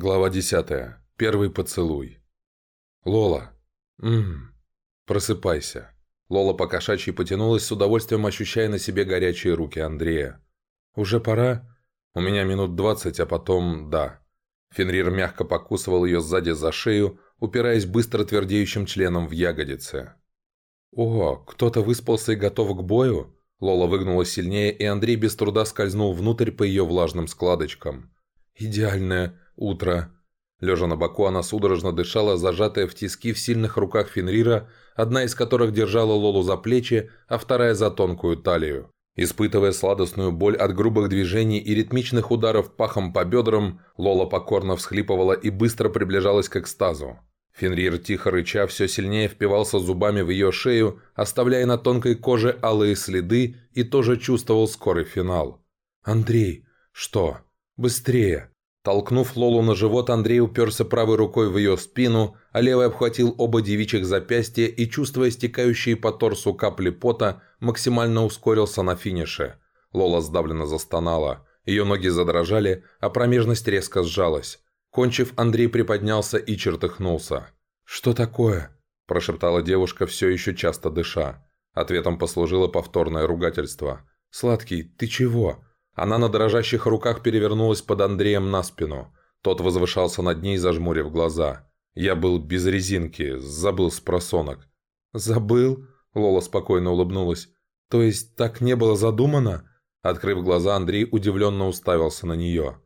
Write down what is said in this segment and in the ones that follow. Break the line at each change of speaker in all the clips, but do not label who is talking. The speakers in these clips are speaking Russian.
Глава 10. Первый поцелуй. Лола. Ммм. Просыпайся. Лола по-кошачьи потянулась с удовольствием, ощущая на себе горячие руки Андрея. «Уже пора?» «У меня минут двадцать, а потом... да». Фенрир мягко покусывал ее сзади за шею, упираясь быстро твердеющим членом в ягодицы. «О, кто-то выспался и готов к бою?» Лола выгнула сильнее, и Андрей без труда скользнул внутрь по ее влажным складочкам. «Идеальная Утро. Лежа на боку, она судорожно дышала, зажатая в тиски в сильных руках Фенрира, одна из которых держала Лолу за плечи, а вторая за тонкую талию. Испытывая сладостную боль от грубых движений и ритмичных ударов пахом по бедрам, Лола покорно всхлипывала и быстро приближалась к экстазу. Фенрир, тихо рыча, все сильнее впивался зубами в ее шею, оставляя на тонкой коже алые следы и тоже чувствовал скорый финал. «Андрей! Что? Быстрее!» Толкнув Лолу на живот, Андрей уперся правой рукой в ее спину, а левой обхватил оба девичьих запястья и, чувствуя стекающие по торсу капли пота, максимально ускорился на финише. Лола сдавленно застонала. Ее ноги задрожали, а промежность резко сжалась. Кончив, Андрей приподнялся и чертыхнулся. «Что такое?» – прошептала девушка, все еще часто дыша. Ответом послужило повторное ругательство. «Сладкий, ты чего?» Она на дрожащих руках перевернулась под Андреем на спину. Тот возвышался над ней, зажмурив глаза. Я был без резинки, забыл с просонок. «Забыл?» – Лола спокойно улыбнулась. «То есть так не было задумано?» Открыв глаза, Андрей удивленно уставился на нее.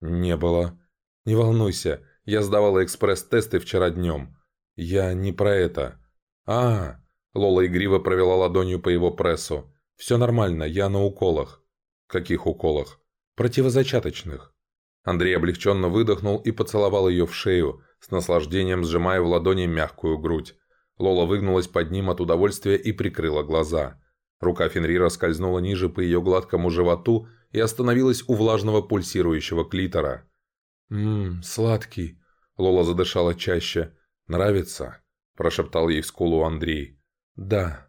«Не было. Не волнуйся, я сдавала экспресс-тесты вчера днем. Я не про это». «А, Лола игриво провела ладонью по его прессу. «Все нормально, я на уколах». «Каких уколах?» «Противозачаточных». Андрей облегченно выдохнул и поцеловал ее в шею, с наслаждением сжимая в ладони мягкую грудь. Лола выгнулась под ним от удовольствия и прикрыла глаза. Рука Фенрира скользнула ниже по ее гладкому животу и остановилась у влажного пульсирующего клитора. «Ммм, сладкий», — Лола задышала чаще. «Нравится?» – прошептал ей в скулу Андрей. «Да».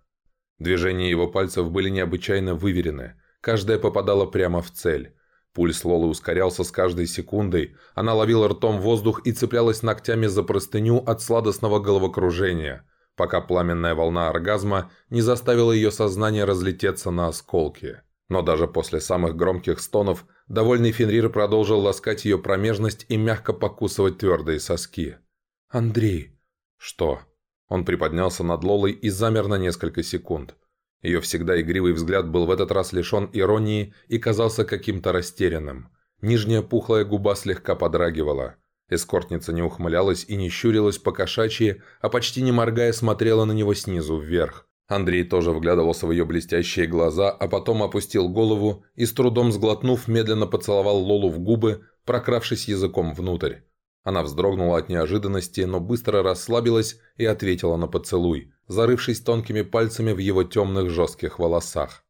Движения его пальцев были необычайно выверены – Каждая попадала прямо в цель. Пульс Лолы ускорялся с каждой секундой. Она ловила ртом воздух и цеплялась ногтями за простыню от сладостного головокружения, пока пламенная волна оргазма не заставила ее сознание разлететься на осколки. Но даже после самых громких стонов довольный Фенрир продолжил ласкать ее промежность и мягко покусывать твердые соски. «Андрей!» «Что?» Он приподнялся над Лолой и замер на несколько секунд – ее всегда игривый взгляд был в этот раз лишен иронии и казался каким-то растерянным. Нижняя пухлая губа слегка подрагивала. Эскортница не ухмылялась и не щурилась по кошачьи, а почти не моргая смотрела на него снизу вверх. Андрей тоже вглядывался в ее блестящие глаза, а потом опустил голову и, с трудом сглотнув, медленно поцеловал Лолу в губы, прокравшись языком внутрь. Она вздрогнула от неожиданности, но быстро расслабилась и ответила на поцелуй – зарывшись тонкими пальцами в его темных жестких волосах.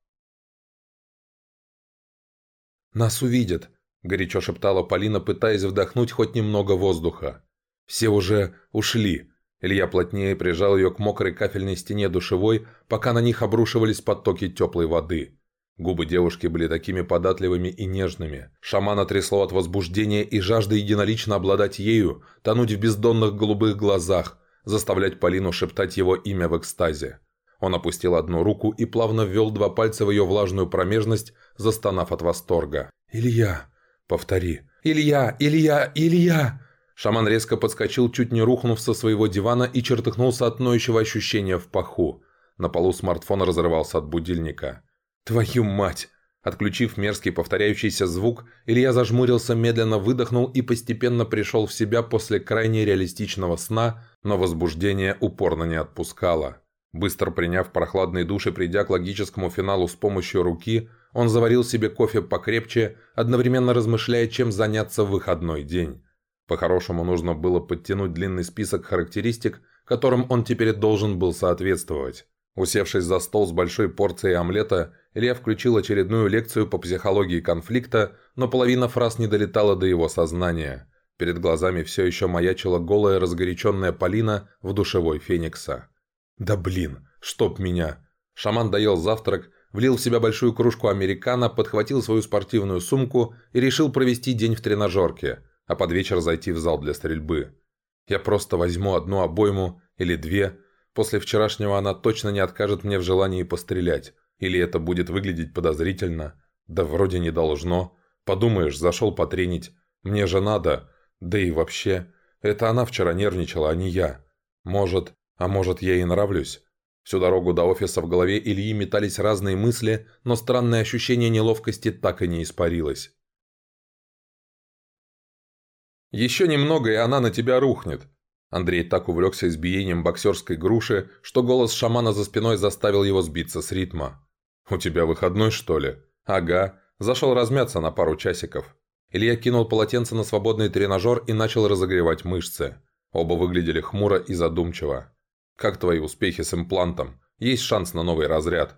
«Нас увидят», – горячо шептала Полина, пытаясь вдохнуть хоть немного воздуха. «Все уже ушли». Илья плотнее прижал ее к мокрой кафельной стене душевой, пока на них обрушивались потоки теплой воды. Губы девушки были такими податливыми и нежными. Шамана трясло от возбуждения и жажды единолично обладать ею, тонуть в бездонных голубых глазах, заставлять Полину шептать его имя в экстазе. Он опустил одну руку и плавно ввел два пальца в ее влажную промежность, застонав от восторга. «Илья!» «Повтори!» «Илья! Илья! Илья!» Шаман резко подскочил, чуть не рухнув со своего дивана и чертыхнулся от ноющего ощущения в паху. На полу смартфон разрывался от будильника. «Твою мать!» Отключив мерзкий повторяющийся звук, Илья зажмурился, медленно выдохнул и постепенно пришел в себя после крайне реалистичного сна, но возбуждение упорно не отпускало. Быстро приняв прохладный душ и придя к логическому финалу с помощью руки, он заварил себе кофе покрепче, одновременно размышляя, чем заняться в выходной день. По-хорошему нужно было подтянуть длинный список характеристик, которым он теперь должен был соответствовать. Усевшись за стол с большой порцией омлета, Илья включил очередную лекцию по психологии конфликта, но половина фраз не долетала до его сознания. Перед глазами все еще маячила голая разгоряченная Полина в душевой Феникса. «Да блин, чтоб меня!» Шаман доел завтрак, влил в себя большую кружку американо, подхватил свою спортивную сумку и решил провести день в тренажерке. а под вечер зайти в зал для стрельбы. Я просто возьму одну обойму или две. После вчерашнего она точно не откажет мне в желании пострелять. Или это будет выглядеть подозрительно. Да вроде не должно. Подумаешь, зашел потренить. Мне же надо. Да и вообще. Это она вчера нервничала, а не я. Может, а может я ей нравлюсь. Всю дорогу до офиса в голове Ильи метались разные мысли, но странное ощущение неловкости так и не испарилось. «Еще немного, и она на тебя рухнет». Андрей так увлекся избиением боксерской груши, что голос шамана за спиной заставил его сбиться с ритма. «У тебя выходной, что ли?» «Ага. Зашел размяться на пару часиков». Илья кинул полотенце на свободный тренажер и начал разогревать мышцы. Оба выглядели хмуро и задумчиво. «Как твои успехи с имплантом? Есть шанс на новый разряд?»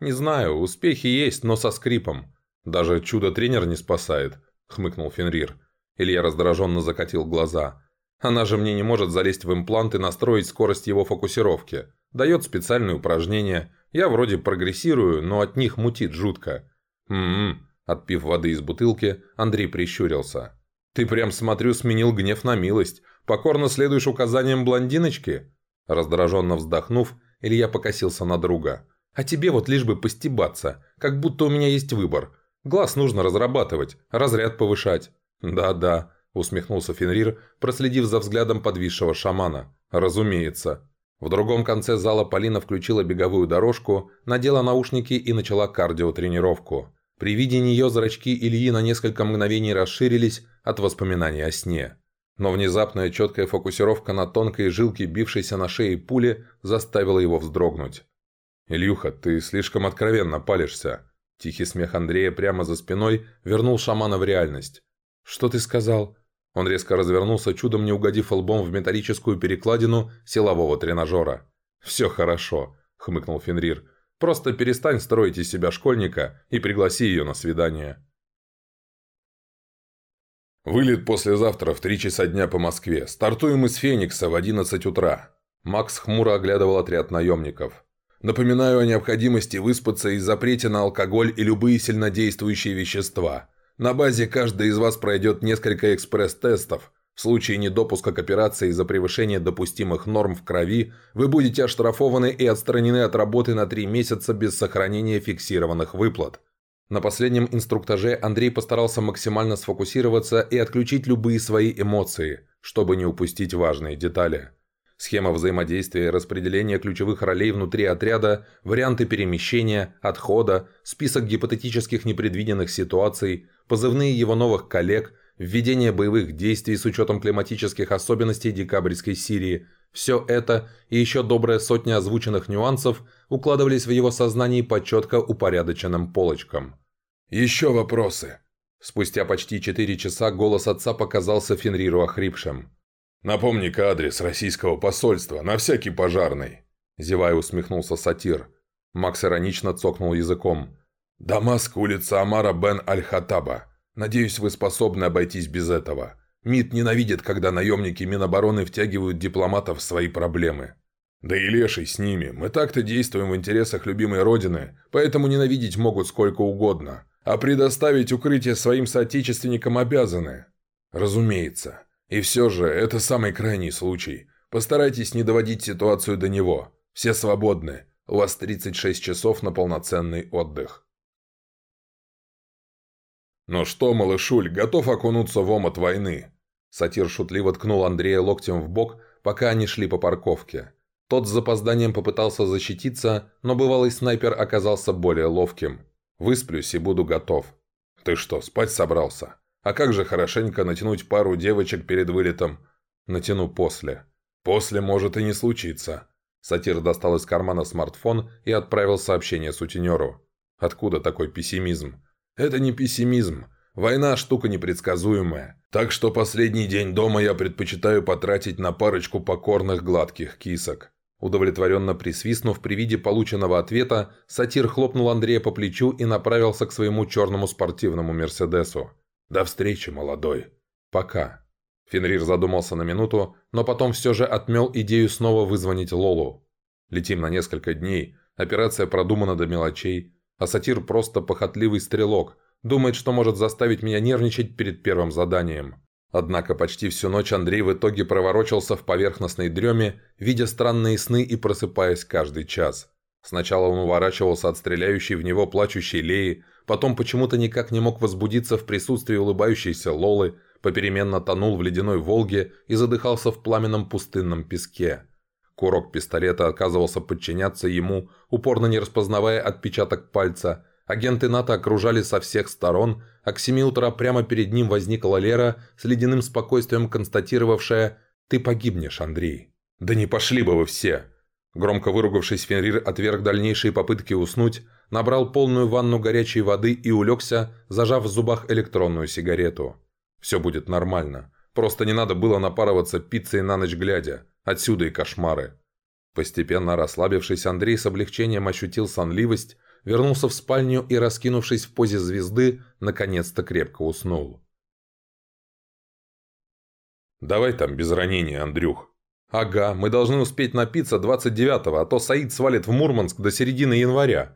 «Не знаю, успехи есть, но со скрипом. Даже чудо-тренер не спасает», — хмыкнул Фенрир. Илья раздраженно закатил глаза. «Она же мне не может залезть в имплант и настроить скорость его фокусировки. Дает специальные упражнения. Я вроде прогрессирую, но от них мутит жутко». «М-м-м», отпив воды из бутылки, Андрей прищурился. «Ты прям, смотрю, сменил гнев на милость. Покорно следуешь указаниям блондиночки?» Раздраженно вздохнув, Илья покосился на друга. «А тебе вот лишь бы постебаться, как будто у меня есть выбор. Глаз нужно разрабатывать, разряд повышать. «Да-да», – усмехнулся Фенрир, проследив за взглядом подвисшего шамана. «Разумеется». В другом конце зала Полина включила беговую дорожку, надела наушники и начала кардиотренировку. При виде нее зрачки Ильи на несколько мгновений расширились от воспоминаний о сне. Но внезапная четкая фокусировка на тонкой жилке, бившейся на шее пули, заставила его вздрогнуть. «Ильюха, ты слишком откровенно палишься». Тихий смех Андрея прямо за спиной вернул шамана в реальность. «Что ты сказал?» Он резко развернулся, чудом не угодив лбом в металлическую перекладину силового тренажера. «Все хорошо», — хмыкнул Фенрир. «Просто перестань строить из себя школьника и пригласи ее на свидание».
«Вылет послезавтра в три часа дня по Москве. Стартуем из Феникса в 11 утра».
Макс хмуро оглядывал отряд наемников.
«Напоминаю о необходимости выспаться и запрете на алкоголь и любые сильнодействующие вещества. На базе каждый из вас пройдет несколько экспресс-тестов. В случае недопуска к операции из-за превышения допустимых норм в крови, вы будете оштрафованы и отстранены от работы на 3 месяца без сохранения фиксированных выплат.
На последнем инструктаже Андрей постарался максимально сфокусироваться и отключить любые свои эмоции, чтобы не упустить важные детали. Схема взаимодействия и распределения ключевых ролей внутри отряда, варианты перемещения, отхода, список гипотетических непредвиденных ситуаций, позывные его новых коллег, введение боевых действий с учетом климатических особенностей декабрьской Сирии – все это и еще добрая сотня озвученных нюансов укладывались в его сознании по четко упорядоченным полочкам.
«Еще вопросы?»
Спустя почти четыре часа голос отца показался Фенриру охрипшим.
«Напомни-ка адрес российского посольства, на всякий пожарный!»
Зевая усмехнулся сатир. Макс иронично цокнул языком.
«Дамаск, улица Амара бен Аль-Хатаба. Надеюсь, вы способны обойтись без этого. МИД ненавидит, когда наемники Минобороны втягивают дипломатов в свои проблемы. Да и леший с ними. Мы так-то действуем в интересах любимой Родины, поэтому ненавидеть могут сколько угодно. А предоставить укрытие своим соотечественникам обязаны. Разумеется. И все же, это самый крайний случай. Постарайтесь не доводить ситуацию до него. Все свободны. У вас 36 часов на полноценный отдых. «Ну что, малышуль, готов окунуться в омут войны?» Сатир шутливо ткнул Андрея локтем в бок, пока они шли по парковке. Тот с запозданием попытался защититься, но бывалый снайпер оказался более ловким. «Высплюсь и буду готов». «Ты что, спать собрался?» А как же хорошенько натянуть пару девочек перед вылетом? Натяну после. После может и не случиться. Сатир достал из кармана смартфон и отправил сообщение сутенеру. Откуда такой пессимизм? Это не пессимизм. Война – штука непредсказуемая. Так что последний день дома я предпочитаю потратить на парочку покорных гладких кисок. Удовлетворенно присвистнув при виде полученного ответа, сатир хлопнул Андрея по плечу и направился к своему черному спортивному «Мерседесу». «До встречи, молодой». «Пока». Фенрир задумался на минуту, но потом все же отмел идею снова вызвонить Лолу. «Летим на несколько дней, операция продумана до мелочей, а сатир просто похотливый стрелок, думает, что может заставить меня нервничать перед первым заданием.
Однако почти всю ночь Андрей в итоге проворочился в поверхностной дреме, видя странные сны и просыпаясь каждый час. Сначала он уворачивался от стреляющей в него плачущей Леи, потом почему-то никак не мог возбудиться в присутствии улыбающейся Лолы, попеременно тонул в ледяной Волге и задыхался в пламенном пустынном песке. Курок пистолета отказывался подчиняться ему, упорно не распознавая отпечаток пальца. Агенты НАТО окружали со всех сторон, а к семи утра прямо перед ним возникла Лера с ледяным спокойствием констатировавшая «Ты погибнешь, Андрей». «Да не пошли бы вы все!» Громко выругавшись, Фенрир отверг дальнейшие попытки уснуть, набрал полную ванну горячей воды и улегся, зажав в зубах электронную сигарету. Все будет нормально. Просто не надо было напарываться пиццей на ночь глядя. Отсюда и кошмары. Постепенно расслабившись, Андрей с облегчением ощутил сонливость, вернулся в спальню и, раскинувшись в позе звезды, наконец-то крепко уснул.
«Давай там без ранения, Андрюх».
«Ага, мы должны успеть напиться 29-го, а то Саид свалит в Мурманск до середины января».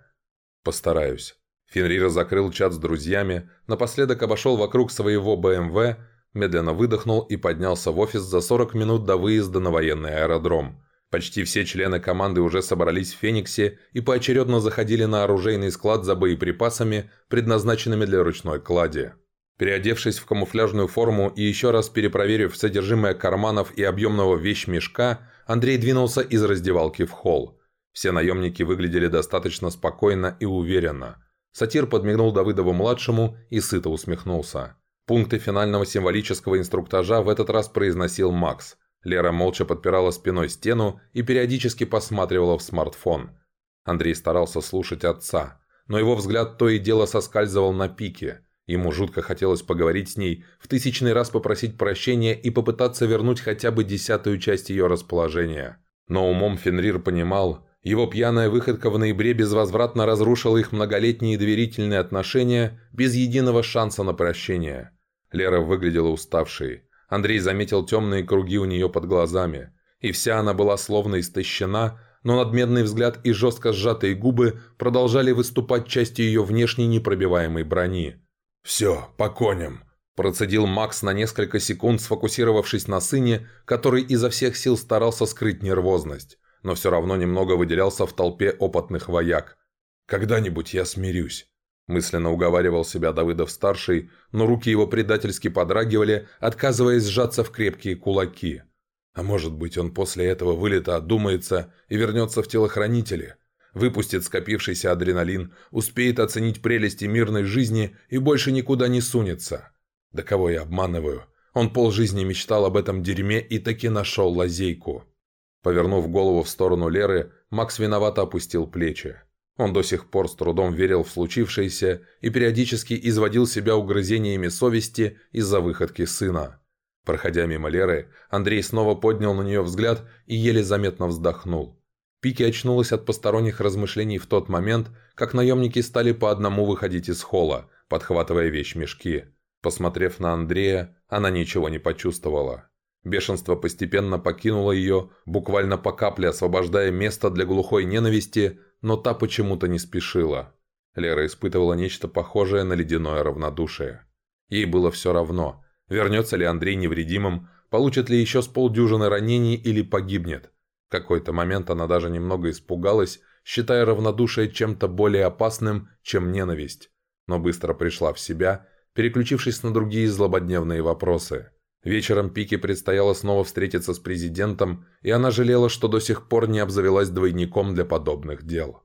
«Постараюсь». Фенрир закрыл чат с друзьями, напоследок обошел вокруг своего БМВ, медленно выдохнул и поднялся в офис за 40 минут до выезда на военный аэродром. Почти все члены команды уже собрались в Фениксе и поочередно заходили на оружейный склад за боеприпасами, предназначенными для ручной клади. Переодевшись в камуфляжную форму и еще раз перепроверив содержимое карманов и объемного вещмешка, Андрей двинулся из раздевалки в холл. Все наемники выглядели достаточно спокойно и уверенно. Сатир подмигнул Давыдову-младшему и сыто усмехнулся. Пункты финального символического инструктажа в этот раз произносил Макс. Лера молча подпирала спиной стену и периодически посматривала в смартфон. Андрей старался слушать отца, но его взгляд то и дело соскальзывал на пике. Ему жутко хотелось поговорить с ней, в тысячный раз попросить прощения и попытаться вернуть хотя бы десятую часть ее расположения. Но умом Фенрир понимал, его пьяная выходка в ноябре безвозвратно разрушила их многолетние доверительные отношения без единого шанса на прощение. Лера выглядела уставшей. Андрей заметил темные круги у нее под глазами. И вся она была словно истощена, но надменный взгляд и жестко сжатые губы продолжали выступать частью ее внешней непробиваемой брони.
«Все, по коням», – процедил Макс на несколько секунд, сфокусировавшись на сыне, который изо всех сил старался скрыть нервозность но все равно немного выделялся в толпе опытных вояк. «Когда-нибудь я смирюсь», – мысленно уговаривал себя Давыдов-старший, но руки его предательски подрагивали, отказываясь сжаться в крепкие кулаки. А может быть, он после этого вылета одумается и вернется в телохранители, выпустит скопившийся адреналин, успеет оценить прелести мирной жизни и больше никуда не сунется. Да кого я обманываю? Он полжизни мечтал об этом дерьме и таки нашел лазейку. Повернув голову в сторону Леры, Макс виновато опустил плечи. Он до сих пор с трудом верил в случившееся и периодически изводил себя угрызениями совести из-за выходки сына. Проходя мимо Леры, Андрей снова поднял на нее взгляд и еле заметно вздохнул. Пики очнулась от посторонних размышлений в тот момент, как наемники стали по одному выходить из холла, подхватывая вещь-мешки. Посмотрев на Андрея, она ничего не почувствовала. Бешенство постепенно покинуло ее, буквально по капле освобождая место для глухой ненависти, но та почему-то не спешила. Лера испытывала нечто похожее на ледяное равнодушие. Ей было все равно, вернется ли Андрей невредимым, получит ли еще с полдюжины ранений или погибнет. В какой-то момент она даже немного испугалась, считая равнодушие чем-то более опасным, чем ненависть. Но быстро пришла в себя, переключившись на другие злободневные вопросы – Вечером Пике предстояло снова встретиться с президентом, и она жалела, что до сих пор не обзавелась двойником для подобных дел.